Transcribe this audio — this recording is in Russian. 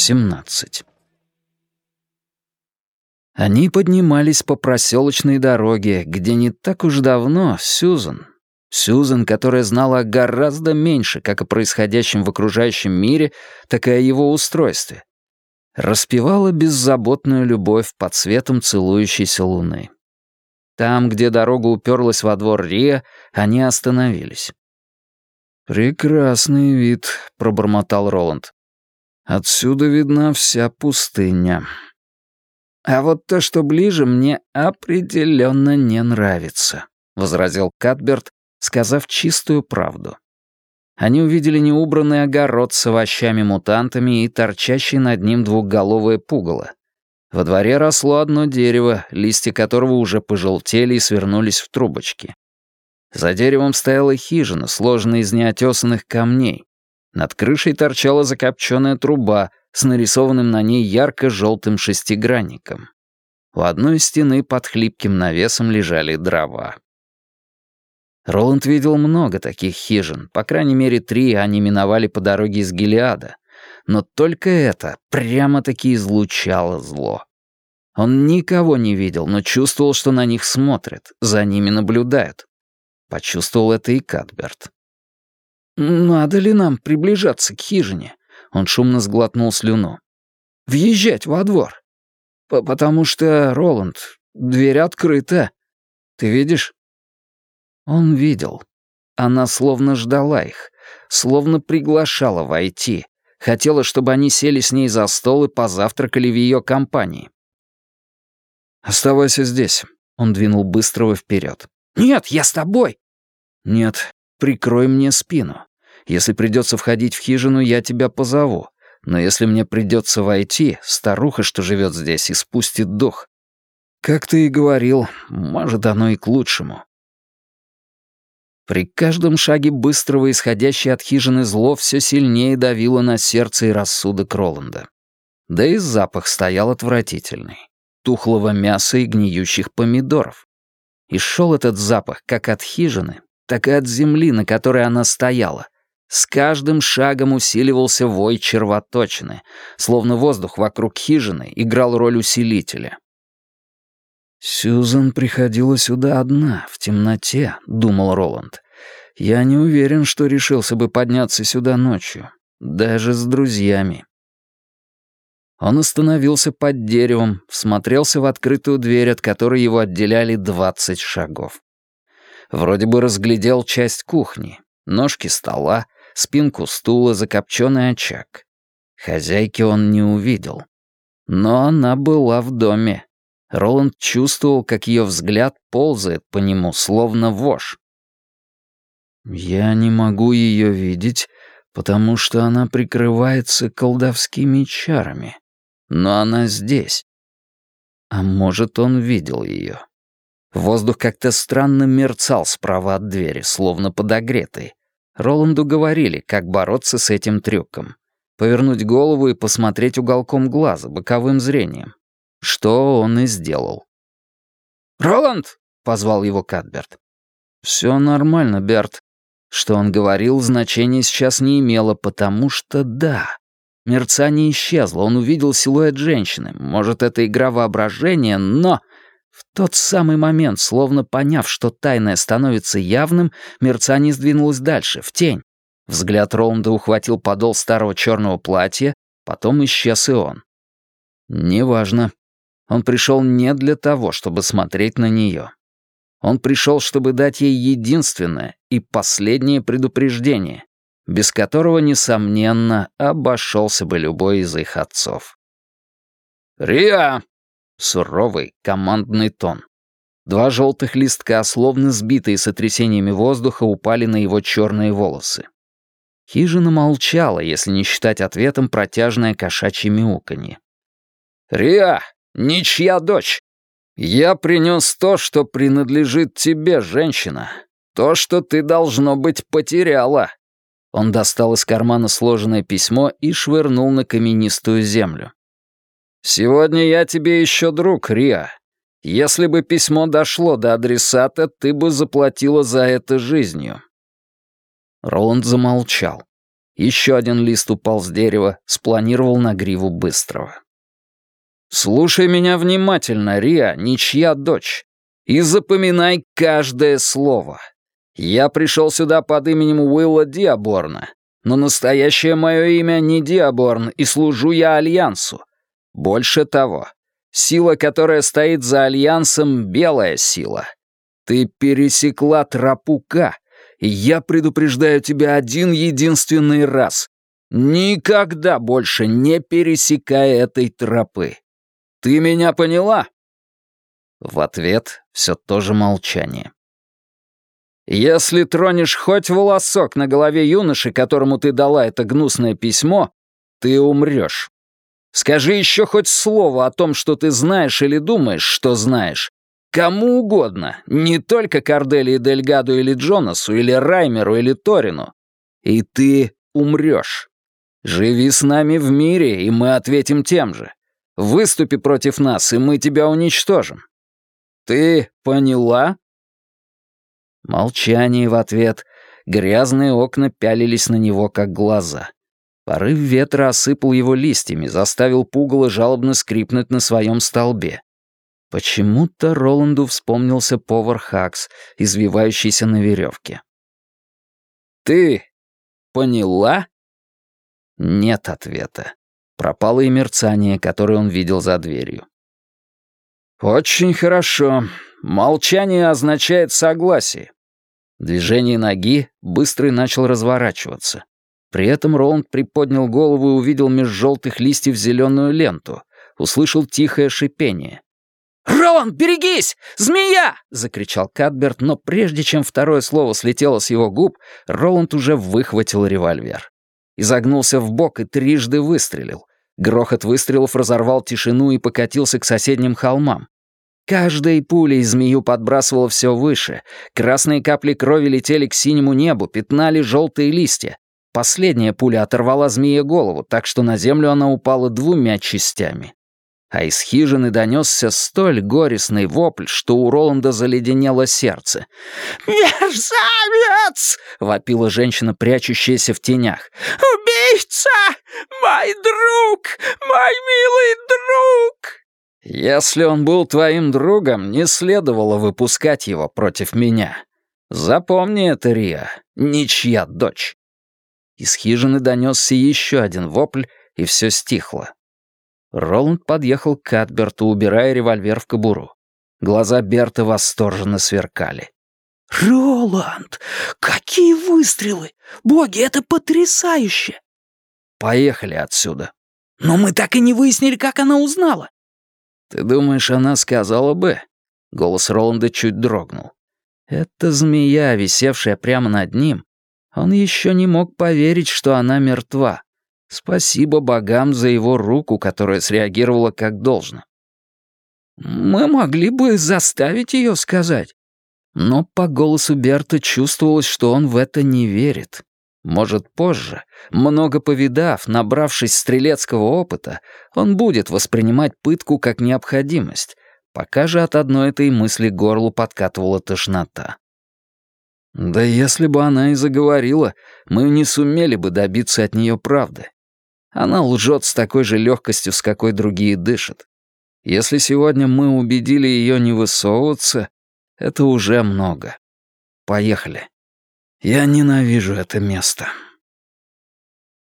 17. Они поднимались по проселочной дороге, где не так уж давно Сьюзан, Сьюзан, которая знала гораздо меньше как о происходящем в окружающем мире, так и о его устройстве, распевала беззаботную любовь под светом целующейся луны. Там, где дорога уперлась во двор Риа, они остановились. «Прекрасный вид», — пробормотал Роланд. «Отсюда видна вся пустыня». «А вот то, что ближе, мне определенно не нравится», — возразил Катберт, сказав чистую правду. Они увидели неубранный огород с овощами-мутантами и торчащий над ним двухголовое пугало. Во дворе росло одно дерево, листья которого уже пожелтели и свернулись в трубочки. За деревом стояла хижина, сложенная из неотесанных камней. Над крышей торчала закопченная труба с нарисованным на ней ярко-желтым шестигранником. У одной стены под хлипким навесом лежали дрова. Роланд видел много таких хижин, по крайней мере, три они миновали по дороге из Гелиада. Но только это прямо-таки излучало зло. Он никого не видел, но чувствовал, что на них смотрят, за ними наблюдают. Почувствовал это и Кадберт. «Надо ли нам приближаться к хижине?» Он шумно сглотнул слюну. «Въезжать во двор. П потому что, Роланд, дверь открыта. Ты видишь?» Он видел. Она словно ждала их, словно приглашала войти, хотела, чтобы они сели с ней за стол и позавтракали в ее компании. «Оставайся здесь», — он двинул быстрого вперед. «Нет, я с тобой!» «Нет, прикрой мне спину. Если придется входить в хижину, я тебя позову. Но если мне придется войти, старуха, что живет здесь, испустит дух. Как ты и говорил, может, оно и к лучшему. При каждом шаге быстрого, исходящее от хижины зло, все сильнее давило на сердце и рассудок Роланда. Да и запах стоял отвратительный. Тухлого мяса и гниющих помидоров. И шел этот запах как от хижины, так и от земли, на которой она стояла. С каждым шагом усиливался вой червоточины, словно воздух вокруг хижины играл роль усилителя. «Сьюзан приходила сюда одна, в темноте», — думал Роланд. «Я не уверен, что решился бы подняться сюда ночью, даже с друзьями». Он остановился под деревом, всмотрелся в открытую дверь, от которой его отделяли двадцать шагов. Вроде бы разглядел часть кухни, ножки стола, спинку стула, закопченный очаг. Хозяйки он не увидел. Но она была в доме, Роланд чувствовал, как ее взгляд ползает по нему, словно вошь. «Я не могу ее видеть, потому что она прикрывается колдовскими чарами. Но она здесь. А может, он видел ее. Воздух как-то странно мерцал справа от двери, словно подогретый. Роланду говорили, как бороться с этим трюком. Повернуть голову и посмотреть уголком глаза, боковым зрением. Что он и сделал. «Роланд!» — позвал его Кадберт. «Все нормально, Берт». Что он говорил, значения сейчас не имело, потому что да. Мерцание исчезло, он увидел силуэт женщины. Может, это игра воображения, но... В тот самый момент, словно поняв, что тайное становится явным, мерцание сдвинулось дальше, в тень. Взгляд Роланда ухватил подол старого черного платья, потом исчез и он. Неважно. Он пришел не для того, чтобы смотреть на нее. Он пришел, чтобы дать ей единственное и последнее предупреждение, без которого, несомненно, обошелся бы любой из их отцов. «Риа!» — суровый командный тон. Два желтых листка, словно сбитые сотрясениями воздуха, упали на его черные волосы. Хижина молчала, если не считать ответом протяжное кошачье мяуканье. «Риа, Ничья дочь. Я принес то, что принадлежит тебе, женщина. То, что ты, должно быть, потеряла». Он достал из кармана сложенное письмо и швырнул на каменистую землю. «Сегодня я тебе еще друг, Риа. Если бы письмо дошло до адресата, ты бы заплатила за это жизнью». Роланд замолчал. Еще один лист упал с дерева, спланировал на гриву быстрого. «Слушай меня внимательно, Риа, ничья дочь, и запоминай каждое слово. Я пришел сюда под именем Уилла Диаборна, но настоящее мое имя не Диаборн, и служу я Альянсу. Больше того, сила, которая стоит за Альянсом, — белая сила. Ты пересекла тропу К, и я предупреждаю тебя один единственный раз. Никогда больше не пересекай этой тропы. Ты меня поняла?» В ответ все то же молчание. «Если тронешь хоть волосок на голове юноши, которому ты дала это гнусное письмо, ты умрешь. Скажи еще хоть слово о том, что ты знаешь или думаешь, что знаешь. Кому угодно, не только Корделии Дельгаду или Джонасу, или Раймеру, или Торину. И ты умрешь. Живи с нами в мире, и мы ответим тем же. Выступи против нас, и мы тебя уничтожим. Ты поняла?» Молчание в ответ. Грязные окна пялились на него, как глаза. Порыв ветра осыпал его листьями, заставил пугало жалобно скрипнуть на своем столбе. Почему-то Роланду вспомнился повар Хакс, извивающийся на веревке. «Ты поняла?» Нет ответа. Пропало и мерцание, которое он видел за дверью. «Очень хорошо. Молчание означает согласие». Движение ноги быстрый начал разворачиваться. При этом Роланд приподнял голову и увидел меж желтых листьев зеленую ленту. Услышал тихое шипение. «Роланд, берегись! Змея!» — закричал Кадберт, но прежде чем второе слово слетело с его губ, Роланд уже выхватил револьвер. Изогнулся в бок и трижды выстрелил. Грохот выстрелов разорвал тишину и покатился к соседним холмам. Каждой пулей змею подбрасывало все выше. Красные капли крови летели к синему небу, пятнали желтые листья. Последняя пуля оторвала змее голову, так что на землю она упала двумя частями. А из хижины донесся столь горестный вопль, что у Роланда заледенело сердце. «Мерзавец!» — вопила женщина, прячущаяся в тенях. «Убийца! Мой друг! Мой милый друг!» «Если он был твоим другом, не следовало выпускать его против меня. Запомни это, Риа, ничья дочь». Из хижины донесся еще один вопль, и все стихло. Роланд подъехал к Катберту, убирая револьвер в кобуру. Глаза Берта восторженно сверкали. «Роланд, какие выстрелы! Боги, это потрясающе!» «Поехали отсюда». «Но мы так и не выяснили, как она узнала». «Ты думаешь, она сказала бы?» Голос Роланда чуть дрогнул. «Это змея, висевшая прямо над ним. Он еще не мог поверить, что она мертва. Спасибо богам за его руку, которая среагировала как должно. Мы могли бы заставить ее сказать. Но по голосу Берта чувствовалось, что он в это не верит. Может, позже, много повидав, набравшись стрелецкого опыта, он будет воспринимать пытку как необходимость, пока же от одной этой мысли горлу подкатывала тошнота. Да если бы она и заговорила, мы не сумели бы добиться от нее правды. Она лжет с такой же легкостью, с какой другие дышат. Если сегодня мы убедили ее не высовываться, это уже много. Поехали. Я ненавижу это место.